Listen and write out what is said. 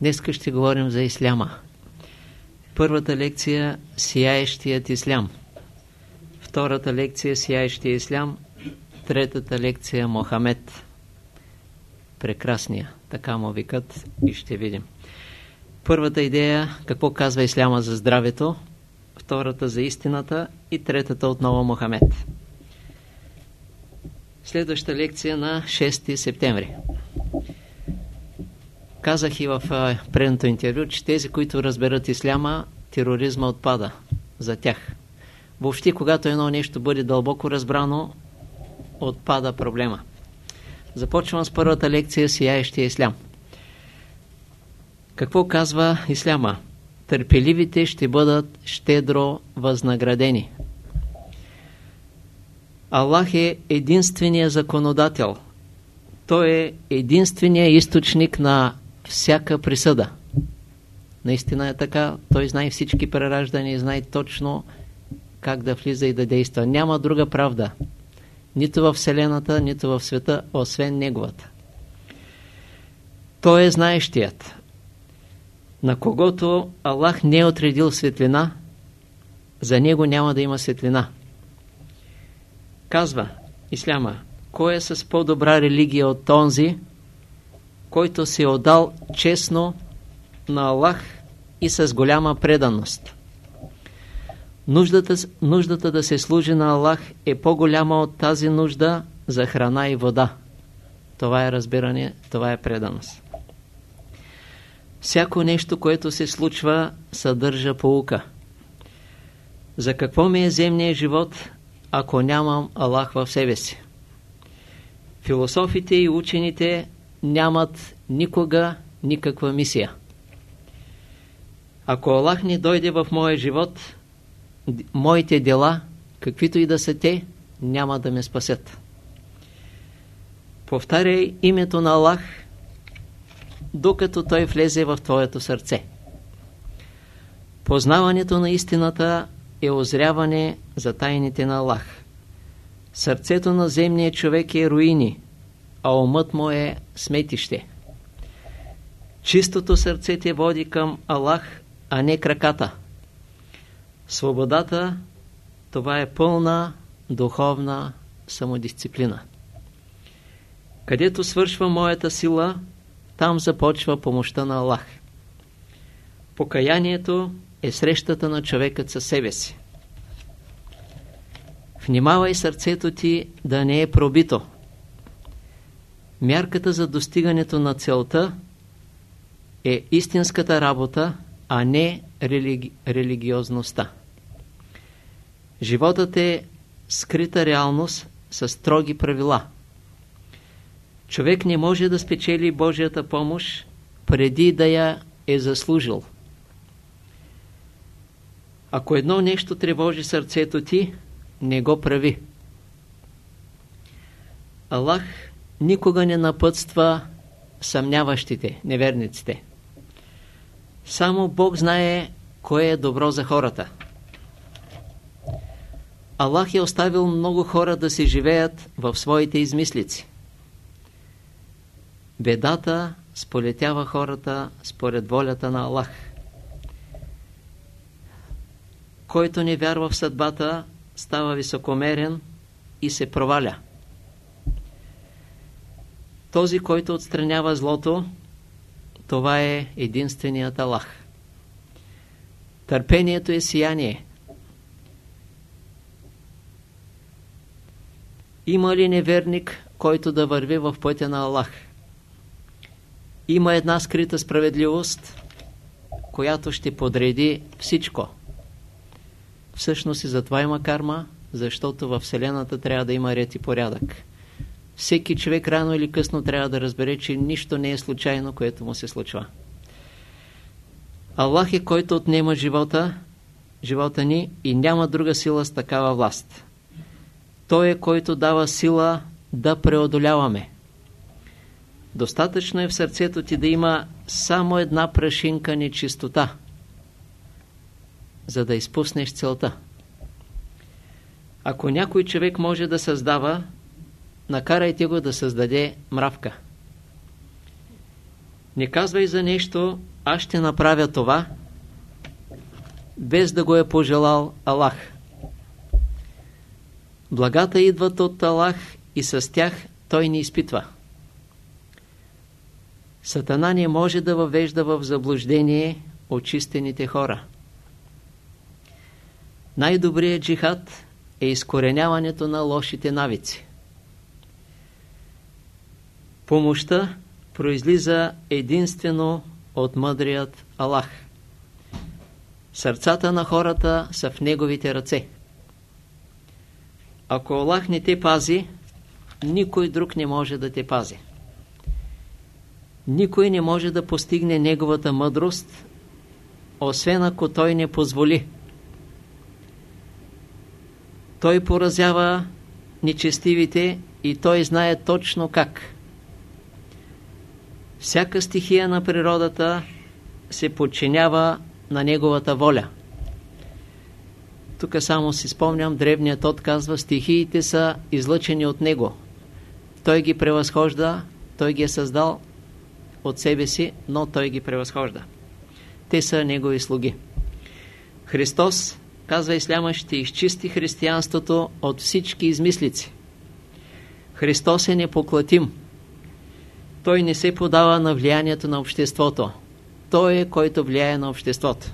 Днес ще говорим за исляма. Първата лекция – Сияещият ислям. Втората лекция – Сияещия ислям. Третата лекция – Мохамед. Прекрасния. Така му викат и ще видим. Първата идея – какво казва исляма за здравето. Втората – за истината. И третата – отново Мохамед. Следваща лекция на 6 септември. Казах и в предното интервю, че тези, които разберат исляма, тероризма отпада за тях. Въобще, когато едно нещо бъде дълбоко разбрано, отпада проблема. Започвам с първата лекция Сияещия ислям. Какво казва исляма? Търпеливите ще бъдат щедро възнаградени. Аллах е единственият законодател. Той е единственият източник на всяка присъда. Наистина е така. Той знае всички прераждания знае точно как да влиза и да действа. Няма друга правда. Нито в Вселената, нито в света, освен Неговата. Той е знаещият. На когото Аллах не е отредил светлина, за него няма да има светлина. Казва Исляма, кой е с по-добра религия от този, който се е отдал честно на Аллах и с голяма преданост. Нуждата, нуждата да се служи на Аллах е по-голяма от тази нужда за храна и вода. Това е разбиране, това е преданост. Всяко нещо, което се случва, съдържа поука. За какво ми е земния живот, ако нямам Аллах в себе си? Философите и учените нямат никога никаква мисия. Ако Аллах не дойде в моя живот, моите дела, каквито и да са те, няма да ме спасят. Повтаряй името на Аллах, докато Той влезе в твоето сърце. Познаването на истината е озряване за тайните на Аллах. Сърцето на земния човек е руини, а умът му е сметище. Чистото сърце те води към Аллах, а не краката. Свободата, това е пълна духовна самодисциплина. Където свършва моята сила, там започва помощта на Аллах. Покаянието е срещата на човекът със себе си. Внимавай сърцето ти да не е пробито. Мярката за достигането на целта е истинската работа, а не религи... религиозността. Животът е скрита реалност с строги правила. Човек не може да спечели Божията помощ преди да я е заслужил. Ако едно нещо тревожи сърцето ти, не го прави. Аллах никога не напътства съмняващите, неверниците. Само Бог знае кое е добро за хората. Аллах е оставил много хора да се живеят в своите измислици. Бедата сполетява хората според волята на Аллах. Който не вярва в съдбата, става високомерен и се проваля. Този, който отстранява злото, това е единственият Аллах. Търпението е сияние. Има ли неверник, който да върви в пътя на Аллах? Има една скрита справедливост, която ще подреди всичко. Всъщност и затова има карма, защото във Вселената трябва да има ред и порядък. Всеки човек рано или късно трябва да разбере, че нищо не е случайно, което му се случва. Аллах е който отнема живота, живота ни и няма друга сила с такава власт. Той е който дава сила да преодоляваме. Достатъчно е в сърцето ти да има само една прашинка нечистота, за да изпуснеш целта. Ако някой човек може да създава, накарайте го да създаде мравка. Не казвай за нещо, аз ще направя това, без да го е пожелал Аллах. Благата идват от Аллах и с тях той ни изпитва. Сатана не може да въвежда в заблуждение очистените хора. Най-добрият джихад е изкореняването на лошите навици. Помощта произлиза единствено от мъдрият Аллах. Сърцата на хората са в Неговите ръце. Ако Аллах не те пази, никой друг не може да те пази. Никой не може да постигне Неговата мъдрост, освен ако Той не позволи. Той поразява нечестивите и Той знае точно как. Всяка стихия на природата се подчинява на неговата воля. Тук само си спомням, древният отказва, стихиите са излъчени от него. Той ги превъзхожда, той ги е създал от себе си, но той ги превъзхожда. Те са негови слуги. Христос, казва Исляма, ще изчисти християнството от всички измислици. Христос е непоклатим. Той не се подава на влиянието на обществото. Той е, който влияе на обществото.